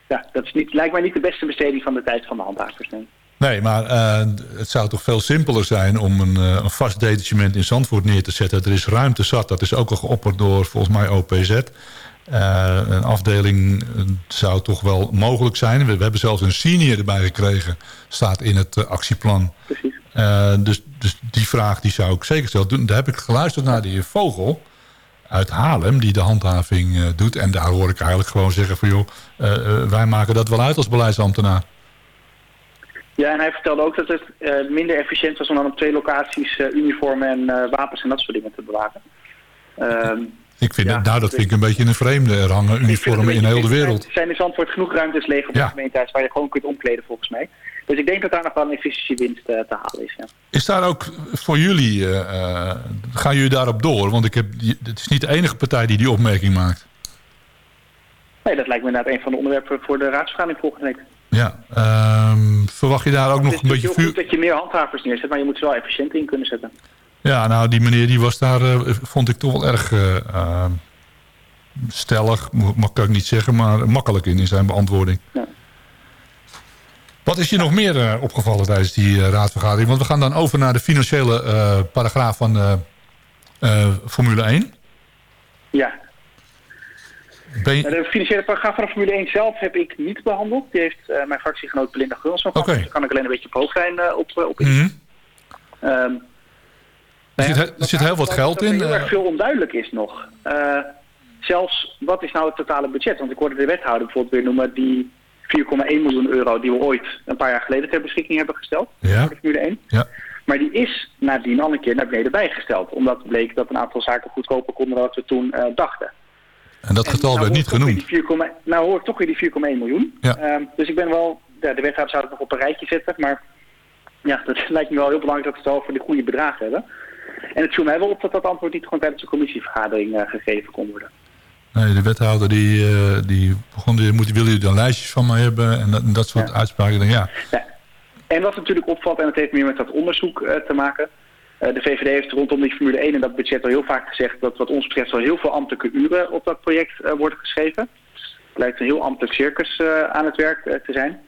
Ja, dat is niet, lijkt mij niet de beste besteding van de tijd van de handhavers. Nee. Nee, maar eh, het zou toch veel simpeler zijn om een, eh, een vast detachement in Zandvoort neer te zetten. Er is ruimte zat, dat is ook al geopperd door volgens mij OPZ. Eh, een afdeling zou toch wel mogelijk zijn. We, we hebben zelfs een senior erbij gekregen, staat in het actieplan. Precies. Dus, dus die vraag die zou ik zeker stellen. Daar heb ik geluisterd naar de heer Vogel uit Haarlem, die de handhaving doet. En daar hoor ik eigenlijk gewoon zeggen van joh, wij maken dat wel uit als beleidsambtenaar. Ja, en hij vertelde ook dat het eh, minder efficiënt was om dan op twee locaties eh, uniformen en eh, wapens en dat soort dingen te bewaken. Ehm, Ik vind, Ja, nou, dat vind ik een beetje een vreemde. Er hangen uniformen in heel de wereld. Er zijn in Zandvoort genoeg ruimtes leeg op Ja. het gemeentehuis waar je gewoon kunt omkleden volgens mij. Dus ik denk dat daar nog wel een efficiëntiewinst te halen is. Ja. Is daar ook voor jullie, gaan jullie daarop door? Want ik heb, het is niet de enige partij die die opmerking maakt. Nee, dat lijkt me inderdaad een van de onderwerpen voor de raadsvergadering volgende week. Ja, ehm, verwacht je daar ook Het nog is een beetje vuur? goed dat je meer handhavers neerzet, maar je moet ze wel efficiënt in kunnen zetten. Ja, nou, die meneer die was daar, eh, vond ik toch wel erg eh, eh, stellig, mag ik niet zeggen, maar makkelijk in, in zijn beantwoording. Ja. Wat is je nog meer eh, opgevallen tijdens die raadsvergadering? Want we gaan dan over naar de financiële paragraaf van Formule 1. Ja, Ben je, de financiële paragraaf van Formule 1 zelf heb ik niet behandeld. Die heeft eh, mijn fractiegenoot Belinda Gulsman Oké. Dus daar kan ik alleen een beetje op hoofdlijn eh, op, eh, op in. Mhm. Ehm, Er nou zit, ja, er zit heel wat geld in. heel eh, erg veel onduidelijk is nog. Eh, zelfs, wat is nou het totale budget? Want ik hoorde de wethouder bijvoorbeeld weer noemen die 4,1 miljoen euro die we ooit een paar jaar geleden ter beschikking hebben gesteld Ja. voor de Formule 1. Ja. Maar die is nadien al een keer naar beneden bijgesteld. Omdat bleek dat een aantal zaken goedkoper konden dan wat we toen eh, dachten. En dat getal nou werd niet genoemd. die 4,1 nou hoor ik toch weer die 4,1 miljoen. Ja. Ehm, dus ik ben wel, ja, de wethouder zou het nog op een rijtje zetten. Maar ja, dat (laughs) lijkt me wel heel belangrijk dat we het wel voor de goede bedragen hebben. En het viel mij wel op dat dat antwoord niet gewoon tijdens de commissievergadering eh, gegeven kon worden. Nee, de wethouder die, eh, die begon, die, moet, willen jullie dan lijstjes van mij hebben? En dat, en dat soort Ja. uitspraken. Denk, ja, Ja. En wat natuurlijk opvalt, en dat heeft meer met dat onderzoek eh, te maken. Eh, de VVD heeft rondom die Formule 1 en dat budget al heel vaak gezegd dat wat ons betreft wel heel veel ambtelijke uren op dat project eh, worden geschreven. Het lijkt een heel ambtelijk circus eh, aan het werk te zijn.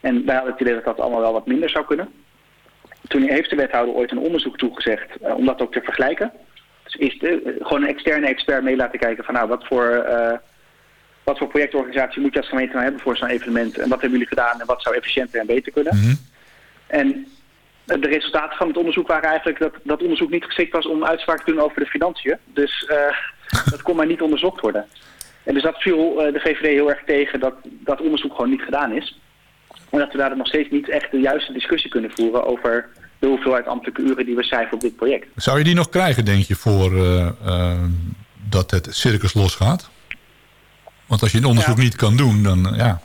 En wij hadden het idee dat dat allemaal wel wat minder zou kunnen. Toen heeft de wethouder ooit een onderzoek toegezegd om dat ook te vergelijken. Dus is de, gewoon een externe expert mee laten kijken van nou wat voor, wat voor projectorganisatie moet je als gemeente nou hebben voor zo'n evenement. En wat hebben jullie gedaan en wat zou efficiënter en beter kunnen. Mhm. En de resultaten van het onderzoek waren eigenlijk dat dat onderzoek niet geschikt was om uitspraak te doen over de financiën. Dus eh, (laughs) dat kon maar niet onderzocht worden. En dus dat viel eh, de VVD heel erg tegen dat dat onderzoek gewoon niet gedaan is. En dat we daar nog steeds niet echt de juiste discussie kunnen voeren over de hoeveelheid ambtelijke uren die we cijferen op dit project. Zou je die nog krijgen, denk je, voor uh, uh, dat het circus losgaat? Want als je een onderzoek ja. niet kan doen, dan ja...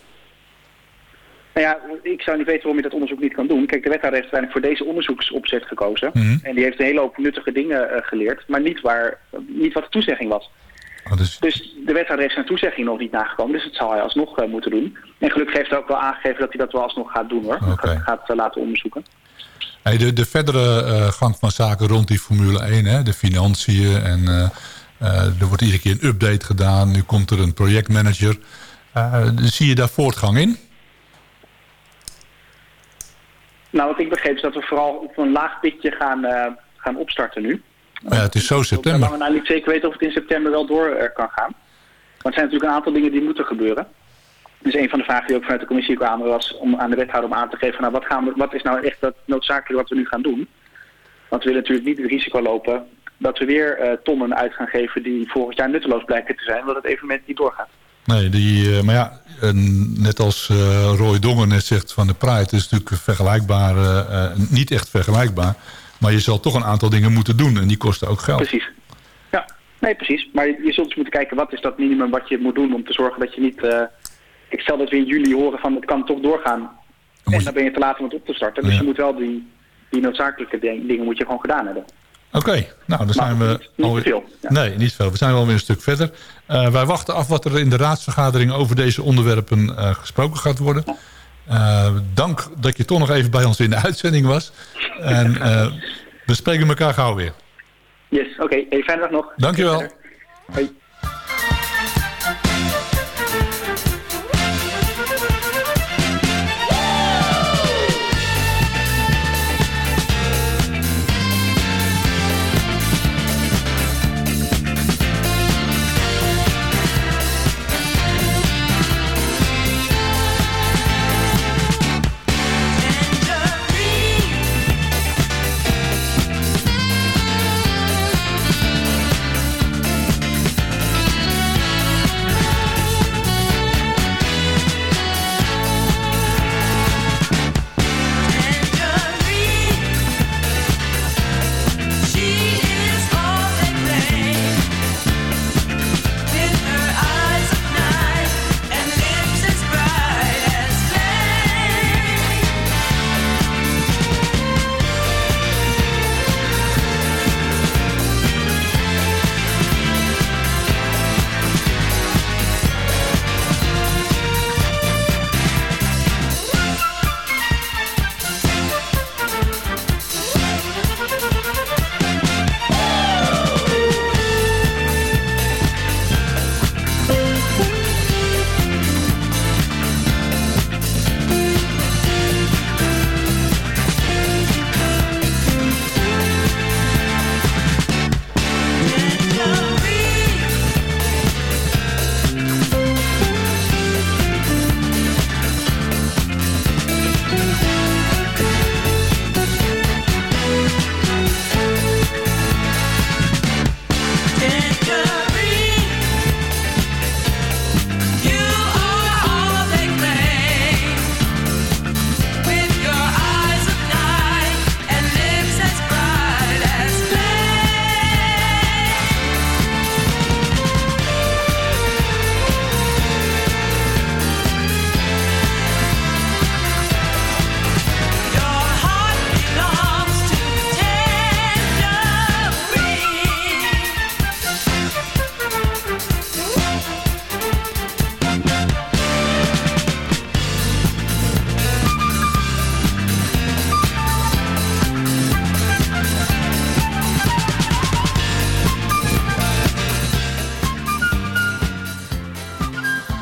Nou ja, ik zou niet weten waarom je dat onderzoek niet kan doen. Kijk, de wethouder heeft uiteindelijk voor deze onderzoeksopzet gekozen. Mhm. Mm -hmm. En die heeft een hele hoop nuttige dingen uh, geleerd, maar niet, waar, niet wat de toezegging was. Oh, dus... dus... de wethouder heeft zijn toezegging nog niet nagekomen, dus dat zal hij alsnog uh, moeten doen. En gelukkig heeft hij ook wel aangegeven dat hij dat wel alsnog gaat doen hoor. Okay. Gaat, gaat uh, laten onderzoeken. Hey, de, de verdere gang van zaken rond die Formule 1, hè, de financiën en er wordt iedere keer een update gedaan. Nu komt er een projectmanager. zie je daar voortgang in? Nou, wat ik begreep is dat we vooral op een laag pitje gaan, uh, gaan opstarten nu. Ja, het is zo september. we nou niet zeker weten of het in september wel door uh, kan gaan. Maar er zijn natuurlijk een aantal dingen die moeten gebeuren. Dus een van de vragen die ook vanuit de commissie kwamen was om aan de wethouder om aan te geven... Nou, wat, gaan we, wat is nou echt dat noodzakelijk wat we nu gaan doen? Want we willen natuurlijk niet het risico lopen dat we weer uh, tonnen uit gaan geven... die volgend jaar nutteloos blijken te zijn, omdat het evenement niet doorgaat. Nee, die, uh, maar ja, net als uh, Roy Dongen net zegt van de Pride... is natuurlijk vergelijkbaar, uh, niet echt vergelijkbaar. Maar je zal toch een aantal dingen moeten doen en die kosten ook geld. Precies. Ja, nee, precies. Maar je, je zult dus moeten kijken wat is dat minimum wat je moet doen... om te zorgen dat je niet... ik stel dat we in juli horen van het kan toch doorgaan... en dan ben je te laat om het op te starten. Dus Ja. je moet wel die, die noodzakelijke ding- dingen moet je gewoon gedaan hebben. Oké, nou dan zijn we... Niet, veel. Ja. Nee, niet veel. We zijn alweer een stuk verder. Eh, wij wachten af wat er in de raadsvergadering over deze onderwerpen eh, gesproken gaat worden. Eh, dank dat je toch nog even bij ons in de uitzending was. En we spreken elkaar gauw weer. Yes, oké. Hey, fijne dag nog. Dankjewel. Hoi.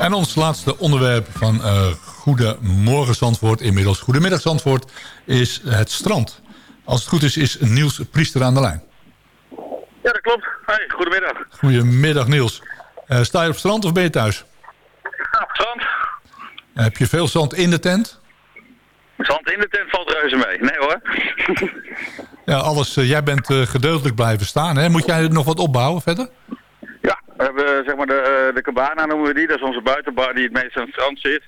En ons laatste onderwerp van eh Goedemorgen Zandvoort, inmiddels Goedemiddag Zandvoort, is het strand. Als het goed is, is Niels Priester aan de lijn. Ja, dat klopt. Hoi, goedemiddag. Goedemiddag Niels. Eh, sta je op strand of ben je thuis? Ja, op strand. Heb je veel zand in de tent? Zand in de tent valt reuze mee. Nee hoor. (laughs) Ja, alles, eh, jij bent geduldig blijven staan. Hè? Moet jij nog wat opbouwen verder? Ja, we hebben zeg maar de, eh, de cabana noemen we die. Dat is onze buitenbar die het meest aan het strand zit.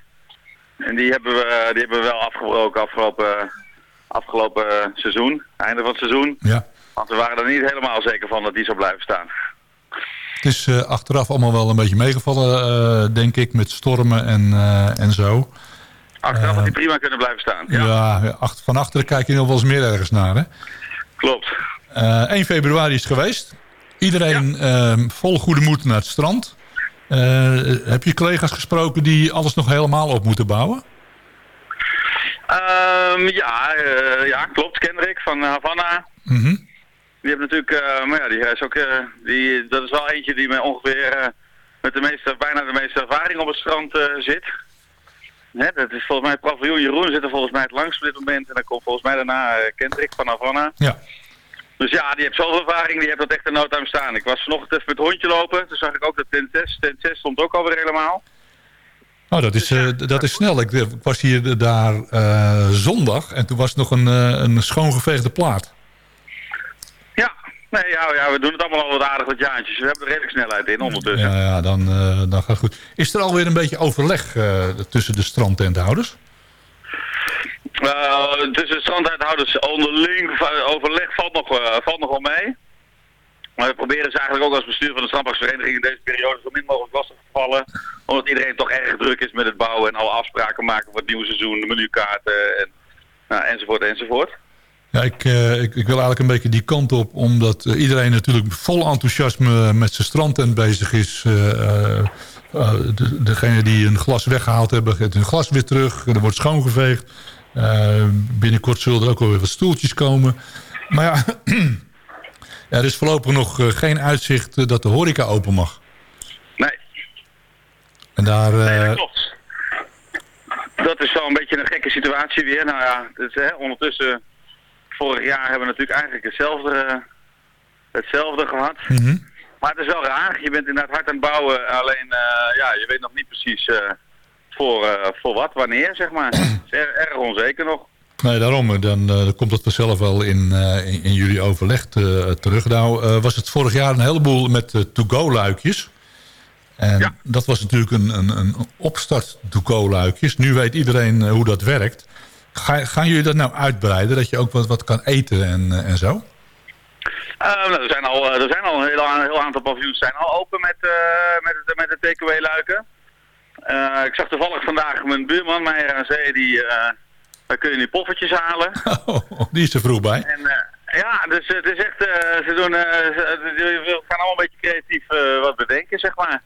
En die hebben we, die hebben we wel afgebroken afgelopen, afgelopen seizoen, einde van het seizoen. Ja. Want we waren er niet helemaal zeker van dat die zou blijven staan. Het is eh, achteraf allemaal wel een beetje meegevallen, eh, denk ik, met stormen en, eh, en zo. Achteraf had die prima kunnen blijven staan. Ja, Ja, ach- van achteren kijk je nog wel eens meer ergens naar, hè? klopt. Eh, 1 februari is het geweest. Iedereen ehm, vol goede moed naar het strand. Eh, heb je collega's gesproken die alles nog helemaal op moeten bouwen? Ehm, ja, eh, ja, klopt. Kendrick van Havana. Mhm. Die heeft natuurlijk, eh, maar ja, die is ook, die, dat is wel eentje die met ongeveer met de meeste, bijna de meeste ervaring op het strand zit. Hè, dat is volgens mij paviljoen Jeroen zit er volgens mij het langst op dit moment. En dan komt volgens mij daarna Kendrick van Havana. Ja. Dus ja, die heeft zoveel ervaring, die heeft dat echt in no time staan. Ik was vanochtend even met het hondje lopen, toen zag ik ook dat tent 6, tent 6 stond ook alweer helemaal. Nou, dat is, eh, dat is snel. Ik, ik was hier daar eh, zondag en toen was het nog een, eh, een schoongeveegde plaat. Ja, nee, ja, ja, we doen het allemaal al wat aardig wat jaartjes. We hebben er redelijk snelheid in ondertussen. Ja, ja dan, eh, dan gaat het goed. Is er alweer een beetje overleg eh, tussen de strandtenthouders? Eh, tussen strandhouders onderling overleg valt nog, eh, valt nog wel mee. Maar we proberen ze eigenlijk ook als bestuur van de strandparksvereniging in deze periode zo min mogelijk lastig te vallen. Omdat iedereen toch erg druk is met het bouwen en alle afspraken maken voor het nieuwe seizoen, de menukaarten en, nou, enzovoort enzovoort. Ja, ik, eh, ik, ik wil eigenlijk een beetje die kant op, omdat eh, iedereen natuurlijk vol enthousiasme met zijn strandtent bezig is. De, degene die een glas weggehaald hebben, gaat hun glas weer terug. Er wordt schoongeveegd. Eh, binnenkort zullen er ook alweer wat stoeltjes komen. Maar (clears throat) ja, er is voorlopig nog eh, geen uitzicht eh, dat de horeca open mag. Nee, En daar... nee dat klopt. Dat is wel een beetje een gekke situatie weer. Nou ja, dus, hè, ondertussen, vorig jaar hebben we natuurlijk eigenlijk hetzelfde, hetzelfde gehad. mhm. Maar het is wel raar. Je bent inderdaad hard aan het bouwen. Alleen, ja, je weet nog niet precies voor, eh, voor wat, wanneer, zeg maar. Het (clears throat) is er- erg onzeker nog. Nee, daarom. eh, Dan, eh, dan komt dat vanzelf wel in, in, in jullie overleg te- terug. Nou, was het vorig jaar een heleboel met to-go-luikjes. En Ja. dat was natuurlijk een, een, een opstart to-go-luikjes. Nu weet iedereen hoe dat werkt. Ga, gaan jullie dat nou uitbreiden? Dat je ook wat, wat kan eten en, en zo? Nou, er zijn al, er zijn al een heel, heel aantal paviljoens zijn al open met, met, de- met de takeaway-luiken. Eh, ik zag toevallig vandaag mijn buurman, Meijer aan Zee, die... eh daar kun je nu poffertjes halen. (laughs) Oh, die is er vroeg bij. En eh, ja, dus het is echt, ze doen, ze, gaan allemaal een beetje creatief wat bedenken, zeg maar.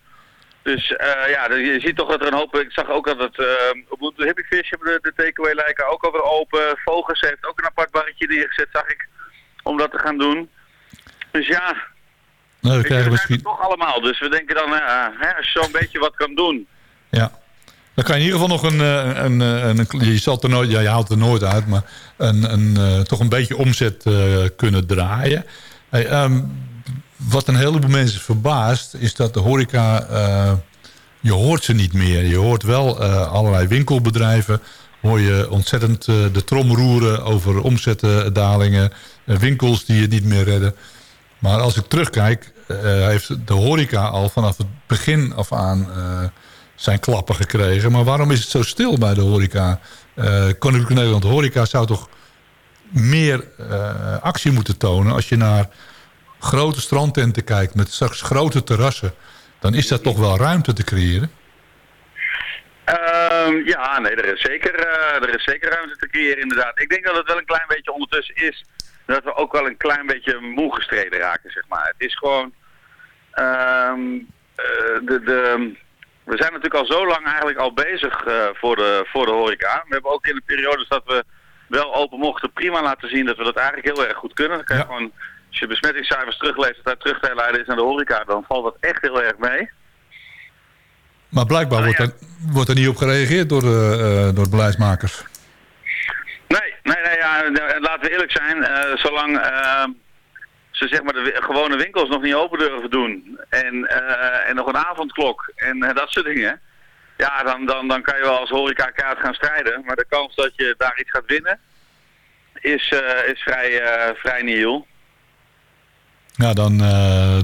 Dus ja, de- je ziet toch dat er een hoop, ik zag ook dat het, uh, op de Hippie Fish hebben de, de takeaway lijken ook alweer open. Vogels heeft ook een apart barretje neergezet, zag ik, om dat te gaan doen. Dus ja, Nou, je, krijgen we misschien... toch allemaal. Dus we denken dan, hè, als je zo'n beetje wat kan doen. Ja. Dan kan je in ieder geval nog een... eh, een, eh, een, een je, er nooit, ja, je haalt er nooit uit, maar een, een, eh, toch een beetje omzet eh, kunnen draaien. Ehm, wat een heleboel mensen verbaast, is dat de horeca... eh, je hoort ze niet meer. Je hoort wel eh, allerlei winkelbedrijven... hoor je ontzettend eh, de trom roeren over omzetdalingen... eh, winkels die het niet meer redden. Maar als ik terugkijk, eh, heeft de horeca al vanaf het begin af aan eh, zijn klappen gekregen. Maar waarom is het zo stil bij de horeca? Eh Koninklijke Nederland Horeca zou toch meer eh, actie moeten tonen... als je naar grote strandtenten kijkt met straks grote terrassen... dan is dat toch wel ruimte te creëren? Ehm, ja, nee, er is, zeker, eh, er is zeker ruimte te creëren inderdaad. Ik denk dat het wel een klein beetje ondertussen is dat we ook wel een klein beetje moe gestreden raken, zeg maar. Het is gewoon... ehm, eh, de, de, we zijn natuurlijk al zo lang eigenlijk al bezig eh, voor, de, voor de horeca. We hebben ook in de periodes dat we wel open mochten prima laten zien dat we dat eigenlijk heel erg goed kunnen. Dan kan je Ja. gewoon, als je besmettingscijfers terugleest dat daar terug te leiden is naar de horeca, dan valt dat echt heel erg mee. Maar blijkbaar Nou wordt, ja. er, wordt er niet op gereageerd door, de, eh, door de beleidsmakers. Nee, nee, nee, ja, laten we eerlijk zijn. eh, zolang ze zeg maar de gewone winkels nog niet open durven doen en, eh, en nog een avondklok en eh, dat soort dingen. Ja, dan, dan, dan kan je wel als horecakaart gaan strijden. Maar de kans dat je daar iets gaat winnen is, eh, is vrij, vrij nihil. Ja, dan,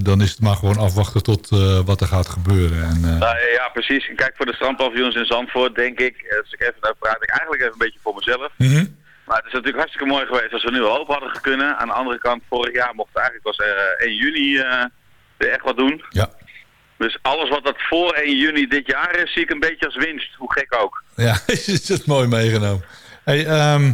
dan is het maar gewoon afwachten tot wat er gaat gebeuren. En, Nou, ja, precies. Kijk, voor de strandpaviljoens in Zandvoort denk ik, als ik even, daar praat ik eigenlijk even een beetje voor mezelf. mhm. Maar het is natuurlijk hartstikke mooi geweest als we nu open hadden kunnen. Aan de andere kant, vorig jaar mocht eigenlijk eh 1 juni eh, weer echt wat doen. Ja. Dus alles wat dat voor 1 juni dit jaar is, zie ik een beetje als winst. Hoe gek ook. Ja, (laughs) is het mooi meegenomen. Hey, ehm,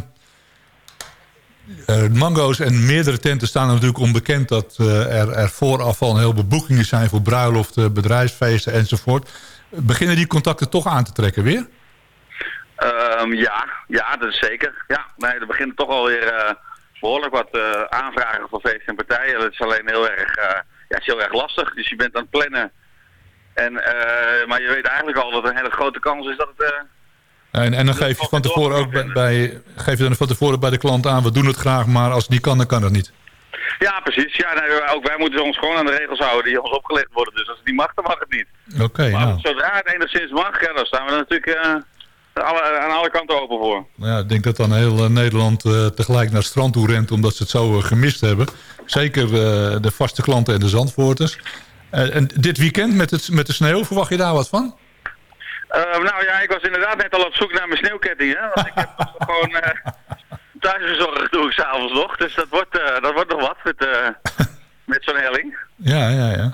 eh, mango's en meerdere tenten staan er natuurlijk onbekend... dat eh, er, er vooraf al een heleboel boekingen zijn voor bruiloften, bedrijfsfeesten enzovoort. Beginnen die contacten toch aan te trekken weer? Ehm, ja, ja, dat is zeker. Ja, nee, er beginnen toch alweer eh behoorlijk wat eh, aanvragen voor feesten en partijen. Dat is alleen heel erg, eh, ja, is heel erg lastig. Dus je bent aan het plannen. En, maar je weet eigenlijk al dat er een hele grote kans is dat het... En, en dan geef je van tevoren ook bij, bij, geef je dan van tevoren bij de klant aan... we doen het graag, maar als het niet kan, dan kan het niet. Ja, precies. Ja, nee, ook wij moeten ons gewoon aan de regels houden die ons opgelegd worden. Dus als het niet mag, dan mag het niet. Oké, maar nou. zodra het enigszins mag, ja, dan staan we natuurlijk alle, aan alle kanten open voor. Ja, ik denk dat dan heel eh, Nederland eh, tegelijk naar het strand toe rent... omdat ze het zo eh, gemist hebben. Zeker de vaste klanten en de zandvoorters. En dit weekend met, het, met de sneeuw, verwacht je daar wat van? Nou ja, ik was inderdaad net al op zoek naar mijn sneeuwketting. Hè? Want ik heb (laughs) gewoon thuisverzorgd doe ik s'avonds nog. Dus dat wordt, dat wordt nog wat met, (laughs) met zo'n helling. Ja, ja, ja.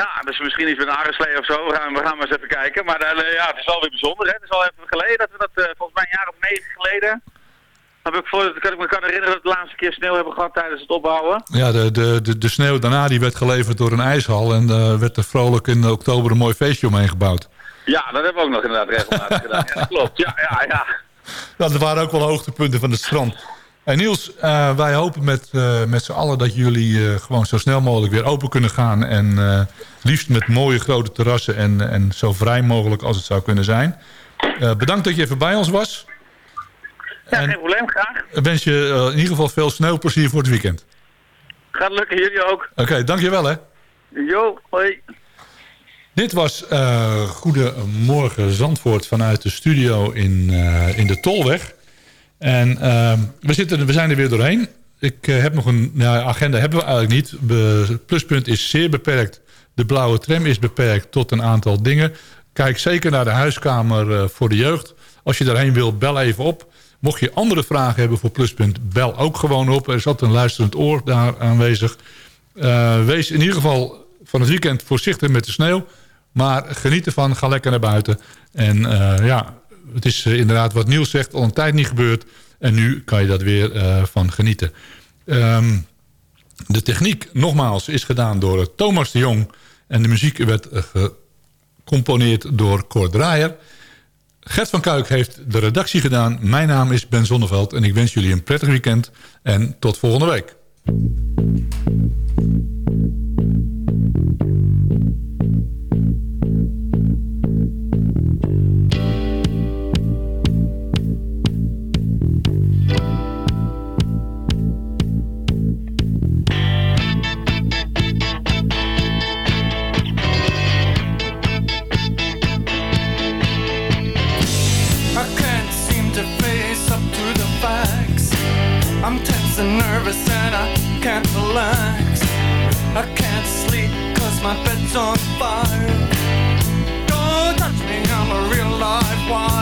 Ja, dus misschien iets met een arreslee of zo. We gaan, we gaan maar eens even kijken. Maar eh, ja, het is wel weer bijzonder. Hè? Het is al even geleden dat we dat, eh, volgens mij een jaar of negen geleden... Heb ik voor, kan ik me kan herinneren dat we de laatste keer sneeuw hebben gehad tijdens het opbouwen. Ja, de, de, de, de sneeuw daarna die werd geleverd door een ijshal... en daar werd er vrolijk in oktober een mooi feestje omheen gebouwd. Ja, dat hebben we ook nog inderdaad regelmatig gedaan. Ja, dat klopt. Ja, ja, ja. (laughs) Dat waren ook wel hoogtepunten van het strand. En Niels, eh, wij hopen met, eh, met z'n allen dat jullie eh, gewoon zo snel mogelijk weer open kunnen gaan. En liefst met mooie grote terrassen en, en zo vrij mogelijk als het zou kunnen zijn. Bedankt dat je even bij ons was. Ja, En- geen probleem, graag. Ik wens je in ieder geval veel sneeuwplezier voor het weekend. Gaat lukken, jullie ook. Oké, dankjewel hè. Jo, hoi. Dit was Goedemorgen Zandvoort vanuit de studio in, in de Tolweg. En eh, we, zitten, we zijn er weer doorheen. Ik eh, heb nog een agenda, hebben we eigenlijk niet. Pluspunt is zeer beperkt. De blauwe tram is beperkt tot een aantal dingen. Kijk zeker naar de huiskamer eh, voor de jeugd. Als je daarheen wil, bel even op. Mocht je andere vragen hebben voor Pluspunt, bel ook gewoon op. Er altijd een luisterend oor daar aanwezig. Eh, wees in ieder geval van het weekend voorzichtig met de sneeuw. Maar geniet ervan, ga lekker naar buiten. En ja, het is eh, inderdaad wat Niels zegt, al een tijd niet gebeurd. En nu kan je dat weer eh, van genieten. Ehm, de techniek, nogmaals, is gedaan door eh, Thomas de Jong. En de muziek werd gecomponeerd door Cor Draaier. Gert van Kuik heeft de redactie gedaan. Mijn naam is Ben Zonneveld en ik wens jullie een prettig weekend. En tot volgende week. Nervous and I can't relax. I can't sleep cause my bed's on fire. Don't touch me, I'm a real live wire.